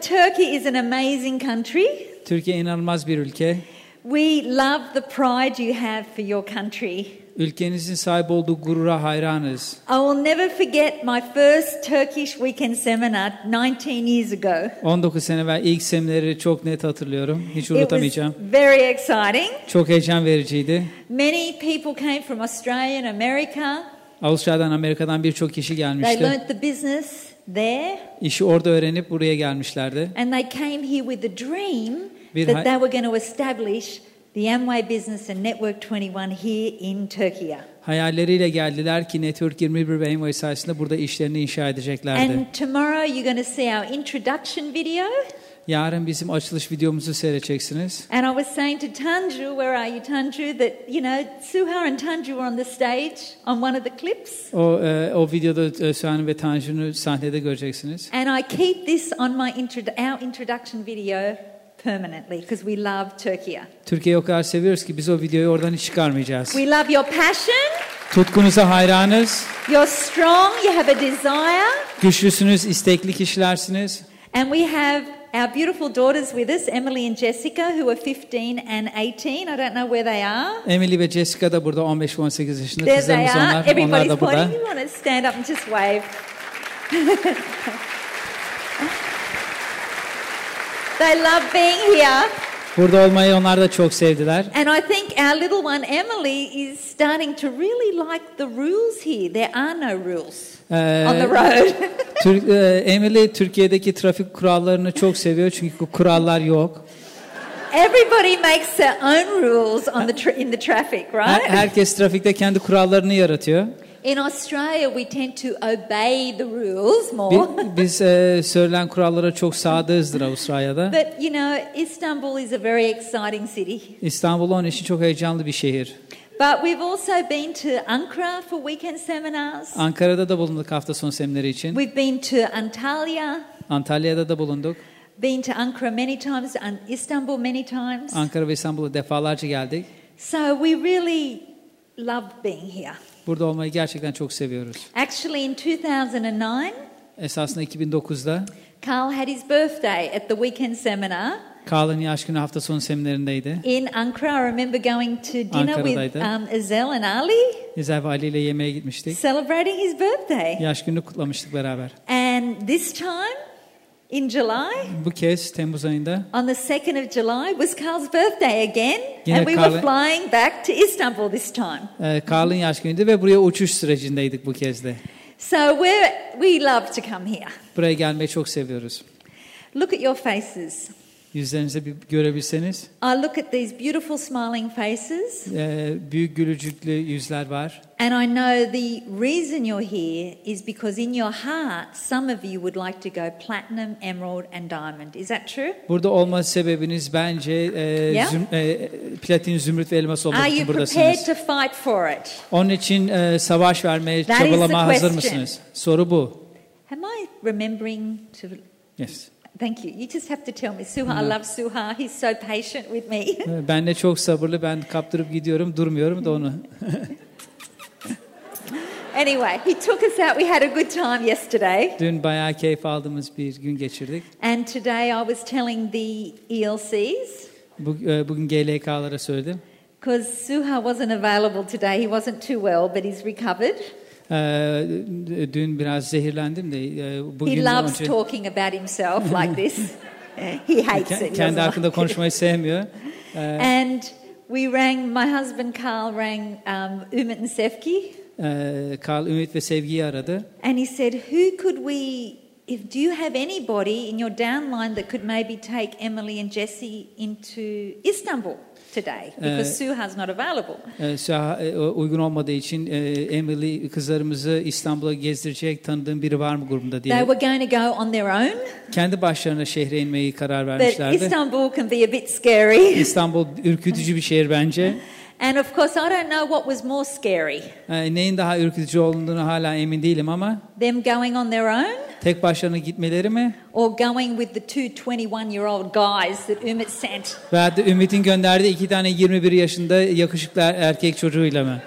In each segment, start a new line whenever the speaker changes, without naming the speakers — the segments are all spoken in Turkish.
Turkey is an amazing country.
Türkiye inanılmaz bir ülke.
We love the pride you have for your country.
Ülkenizin sahip olduğu gurura hayranız.
I will never forget my first Turkish weekend seminar 19 years ago.
19 sene evvel ilk semineri çok net hatırlıyorum. Hiç
It was
unutamayacağım.
very exciting.
Çok heyecan vericiydi.
Many people came from Australia and America.
Avustralya'dan, Amerika'dan birçok kişi
They
gelmişti.
learnt the business there
İşi orada öğrenip buraya gelmişlerdi.
and they came here with a dream
Bir
that they were going to establish the Amway Business and Network 21 here in Turkey.
Hayalleriyle geldiler ki Network 21 ve Envoy sayesinde burada işlerini inşa edeceklerdi.
And tomorrow you're going to see our introduction video.
Yarın bizim açılış videomuzu seyredeceksiniz.
And I was saying to Tanju, where are you, Tanju, that, you know, Suha and Tanju were on the stage on one of the clips.
O e, o videoda e, Süheyl ve Tanju'nu sahnede göreceksiniz.
And I keep this on my intro- our introduction video permanently because we love Turkey.
Türkiye'yi o kadar seviyoruz ki biz o videoyu oradan hiç çıkarmayacağız.
We love your passion.
Tutkunuza hayranız,
You're strong. You have a desire.
güçlüsünüz, istekli kişilersiniz.
And we have our beautiful daughters with us, Emily and Jessica, who are 15 and 18. I don't know where they are.
Emily ve Jessica da burada 15 ve 18 yaşında
There they
kızlarımız
are.
onlar. Onlar
Everybody's
da burada.
pointing. You want to stand up and just wave. they love being here.
Burada olmayı onlar da çok sevdiler.
And I think our little one, Emily, is starting to really like the rules here. There are no rules
Ee,
on the road.
Tür- e, Emily Türkiye'deki trafik kurallarını çok seviyor çünkü kurallar yok.
Everybody makes their own rules on the in the traffic,
Her-
right?
herkes trafikte kendi kurallarını yaratıyor.
In Australia, we tend to obey the rules more.
Biz e, söylenen kurallara çok sadığızdır Avustralya'da.
But you know, Istanbul is a very exciting city.
İstanbul onun için çok heyecanlı bir şehir.
But we've also been to Ankara for weekend seminars.
Ankara'da da bulunduk hafta sonu semineri için.
We've been to Antalya,
Antalya'da da bulunduk.
been to Ankara many times, and Istanbul many times.
Ankara ve İstanbul'a defalarca geldik.
So we really love being here.
Burada olmayı gerçekten çok seviyoruz.
Actually, in 2009,
Esasında 2009'da
Carl had his birthday at the weekend seminar
Carl'ın yaş günü hafta sonu seminerindeydi.
in Ankara. I remember going to dinner with um, Ezel and Ali,
İzel ve Ali ile yemeğe gitmiştik.
celebrating his birthday.
Yaş gününü kutlamıştık beraber.
And this time, in July,
Bu kez Temmuz ayında
on the 2nd of July, was Carl's birthday again.
Yine
and we were flying back to Istanbul this time.
e, Carl'ın yaş günüydü ve buraya uçuş sürecindeydik bu kez de.
So we're, we love to come here.
Buraya gelmeyi çok seviyoruz.
Look at your faces.
Yüzlerinizi bir görebilseniz
I look at these beautiful smiling faces,
e, büyük gülücüklü yüzler var.
and I know the reason you're here is because in your heart, some of you would like to go platinum, emerald, and diamond. Is that true?
Burada olma sebebiniz bence e,
Yeah.
züm- e, platin, zümrüt ve elmas olmak
Are
için
you prepared
buradasınız.
to fight for it?
Onun için e, savaş vermeye,
That
çabalama hazır mısınız? Soru bu.
Am I remembering to?
Yes.
Thank you. You just have to tell me. Suha, I love Suha. He's so patient with me.
Ben de çok sabırlı, ben kaptırıp gidiyorum, durmuyorum da onu.
anyway, he took us out. We had a good time yesterday.
Dün bayağı keyif aldığımız bir gün geçirdik.
And today I was telling the ELCs,
Bu, bugün GLK'lara söyledim.
because Suha wasn't available today. He wasn't too well, but he's recovered.
Dün biraz zehirlendim de bugün
he loves
önce-
talking about himself like this. he hates it.
kendi hakkında konuşmayı sevmiyor.
And we rang, my husband Carl rang um, Umit and Sefki,
Karl Ümit ve Sevgi'yi aradı.
and he said, Who could we, if do you have anybody in your downline that could maybe take Emily and Jesse into Istanbul today? Because Suha's not available.
E, Süha- e, uygun olmadığı için e, Emily kızlarımızı İstanbul'a gezdirecek tanıdığım biri var mı grubunda
They
diye.
were going to go on their own,
Kendi başlarına şehre inmeyi karar
but
vermişlerdi.
Istanbul can be a bit scary.
İstanbul ürkütücü bir şehir bence.
And of course, I don't know what was more scary
E, neyin daha ürkütücü olduğunu hala emin değilim ama
them going on their own
tek başlarına gitmeleri mi?
or going with the two 21 year old guys that Umit sent.
Veya da Ümit'in gönderdiği iki tane 21 yaşında yakışıklı er- erkek çocuğuyla mı?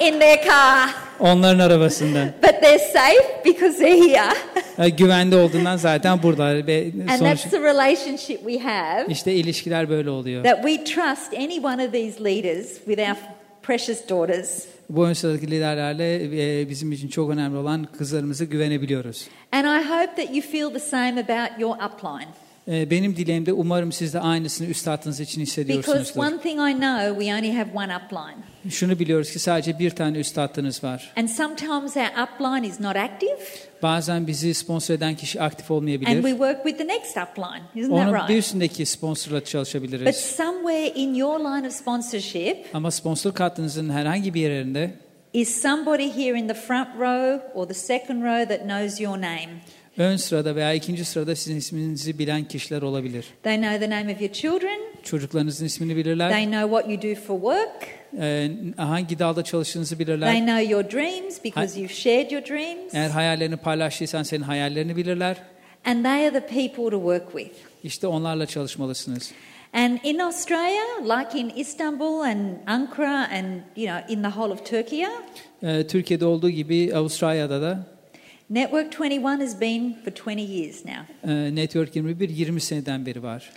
in their car.
Onların arabasında.
But they're safe because they're here.
Güvende olduğundan zaten burada ve
And
sonuç
that's the relationship we have
işte ilişkiler böyle oluyor.
that we trust any one of these leaders with our precious daughters.
Bu ön sıradaki liderlerle e, bizim için çok önemli olan kızlarımıza güvenebiliyoruz.
And I hope that you feel the same about your upline.
E, Benim dileğim de umarım siz de aynısını üst hattınız için
Because
hissediyorsunuzdur.
one thing I know, we only have one upline.
Şunu biliyoruz ki sadece bir tane üst hattınız var.
And sometimes our upline is not active,
Bazen bizi sponsor eden kişi aktif
and
olmayabilir.
we work with the next upline. Isn't
Onun
that
bir
right?
üstündeki sponsorla
But
çalışabiliriz.
somewhere in your line of sponsorship
Ama sponsor hattınızın herhangi bir yerinde
is somebody here in the front row or the second row that knows your name.
ön sırada veya ikinci sırada sizin isminizi bilen kişiler olabilir.
They know the name of your children,
Çocuklarınızın ismini bilirler.
they know what you do for work,
e, hangi dalda çalıştığınızı
they
bilirler.
know your dreams because you've shared your dreams,
Eğer hayallerini paylaştıysan senin hayallerini bilirler.
and they are the people to work with.
İşte onlarla çalışmalısınız.
And in Australia, like in Istanbul and Ankara and you know in the whole of Turkey, uh,
E, Türkiye'de olduğu gibi Avustralya'da da
Network 21 has been for 20 years now.
e, Network 21 20 seneden beri var.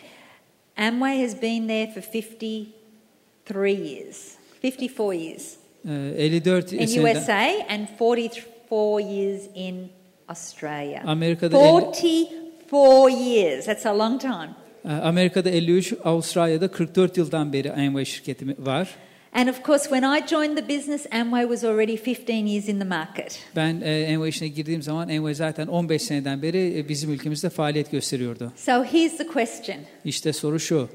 Amway has been there for 53 years, 54 years
E, 54
in
seneden
USA and 44 years in Australia.
Amerika'da el-
44 years. That's a long time.
E, Amerika'da 53, Avustralya'da 44 yıldan beri Amway şirketi var.
And of course, when I joined the business, Amway was already 15 years in the market.
Ben e, Amway işine girdiğim zaman Amway zaten 15 seneden beri e, bizim ülkemizde faaliyet gösteriyordu.
So here's the question.
İşte soru şu.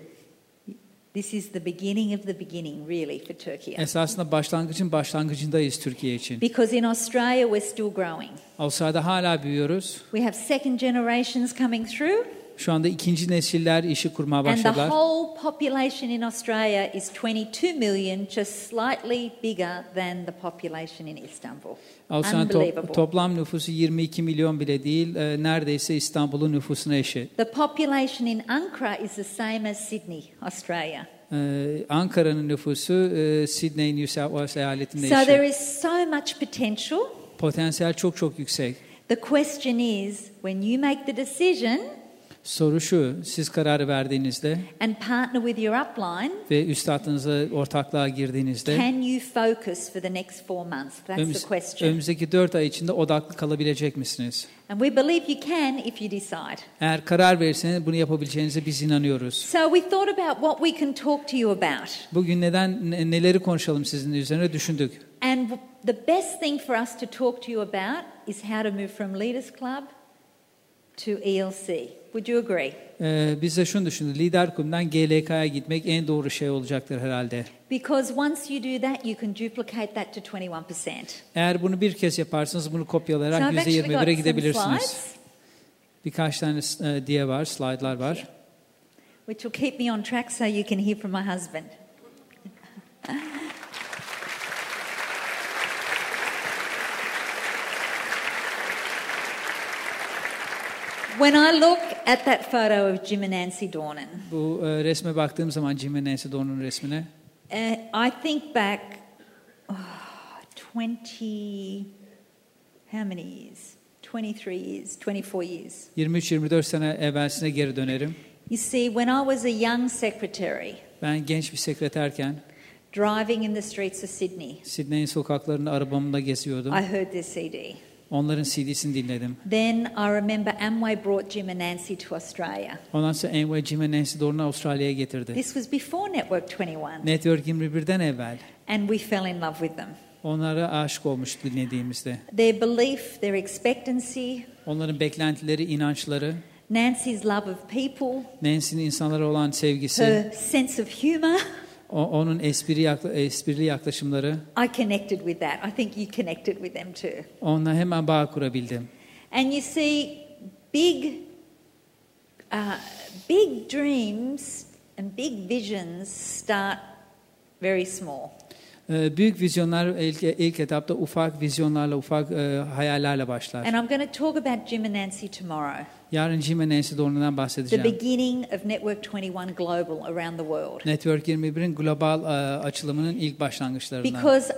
This is the beginning of the beginning, really, for Turkey.
Esasında başlangıcın başlangıcındayız Türkiye için.
Because in Australia, we're still growing.
Avustralya'da hala büyüyoruz.
We have second generations coming through,
Şu anda ikinci nesiller işi kurmaya
and the
başladılar.
whole population in Australia is 22 million, just slightly bigger than the population in Istanbul.
Avustralya'nın to- toplam nüfusu 22 milyon bile değil, e, neredeyse İstanbul'un nüfusuna eşit.
The population in Ankara is the same as Sydney, Australia.
E, Ankara'nın nüfusu e, Sydney, New South Wales eyaletinde
So there is so much potential.
Potansiyel çok çok yüksek.
The question is when you make the decision
Soru şu, siz kararı verdiğinizde
and partner with your upline,
ve üst hattınıza ortaklığa girdiğinizde
can you focus for the next four months? That's the
önümüz-
question.
önümüzdeki 4 ay içinde odaklı kalabilecek misiniz?
And we believe you can if you decide.
Eğer karar verirseniz bunu yapabileceğinize biz inanıyoruz.
So we thought about what we can talk to you about.
Bugün neden ne- neleri konuşalım sizinle üzerine düşündük.
And the best thing for us to talk to you about is how to move from Leaders Club to ELC. Would you agree?
Ee, biz de şunu düşündük. Lider kulübünden GLK'ya gitmek en doğru şey olacaktır herhalde.
Because once you do that, you can duplicate that to 21%.
Eğer bunu bir kez yaparsanız bunu
So
kopyalayarak
got
%21'e
some
gidebilirsiniz. Birkaç tane e, diye var, slaytlar var.
which will keep me on track so you can hear from my husband. When I look at that photo of Jim and Nancy Dornan,
Bu e, resme baktığım zaman Jim ve Nancy Dorn'un resmine
uh, I think back oh, 20, how many years? 23 years, 24 years.
23-24 sene evvelsine geri dönerim.
You see, when I was a young secretary
Ben genç bir sekreterken
driving in the streets of Sydney,
Sydney'in sokaklarında arabamda geziyordum.
I heard their CD.
Onların CD'sini dinledim.
Then I remember Amway brought Jim and Nancy to Australia.
Ondan sonra Amway Jim ve Nancy Dorn'u Avustralya'ya getirdi.
This was before Network 21,
Network 21'den evvel.
and we fell in love with them.
Onlara aşık olmuş dinlediğimizde.
Their belief, their expectancy,
Onların beklentileri, inançları,
Nancy's love of people,
Nancy'nin insanlara olan sevgisi,
her sense of humour.
onun espri esprili yaklaşımları,
I connected with that. I think you connected with them too.
onunla hemen bağ kurabildim.
And you see, big, uh, big dreams and big visions start very small.
Ee, Büyük vizyonlar ilk, ilk etapta ufak vizyonlarla, ufak e, hayallerle başlar.
And I'm going to talk about Jim and Nancy tomorrow.
Yarın Jim ve Nancy Dorn'dan
The
bahsedeceğim.
beginning of Network 21 Global around the world.
Network 21'in global e, açılımının ilk başlangıçlarından.
Because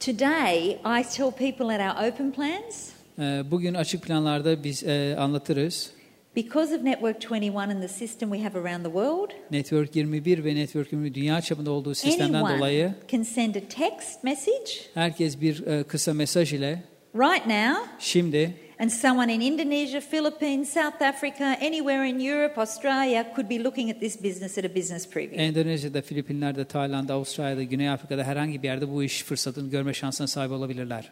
today I tell people at our open plans
E, bugün açık planlarda biz e, anlatırız.
Because of Network 21 and the system we have around the world,
Network 21 ve Network 20 dünya çapında olduğu sistemden dolayı
anyone can send a text message
herkes bir e, kısa mesaj ile
right now,
şimdi
and someone in Indonesia, Philippines, South Africa, anywhere in Europe, Australia could be looking at this business at a business preview.
Endonezya'da, Filipinler'de, Tayland'da, Avustralya'da, Güney Afrika'da herhangi bir yerde bu iş fırsatını görme şansına sahip olabilirler.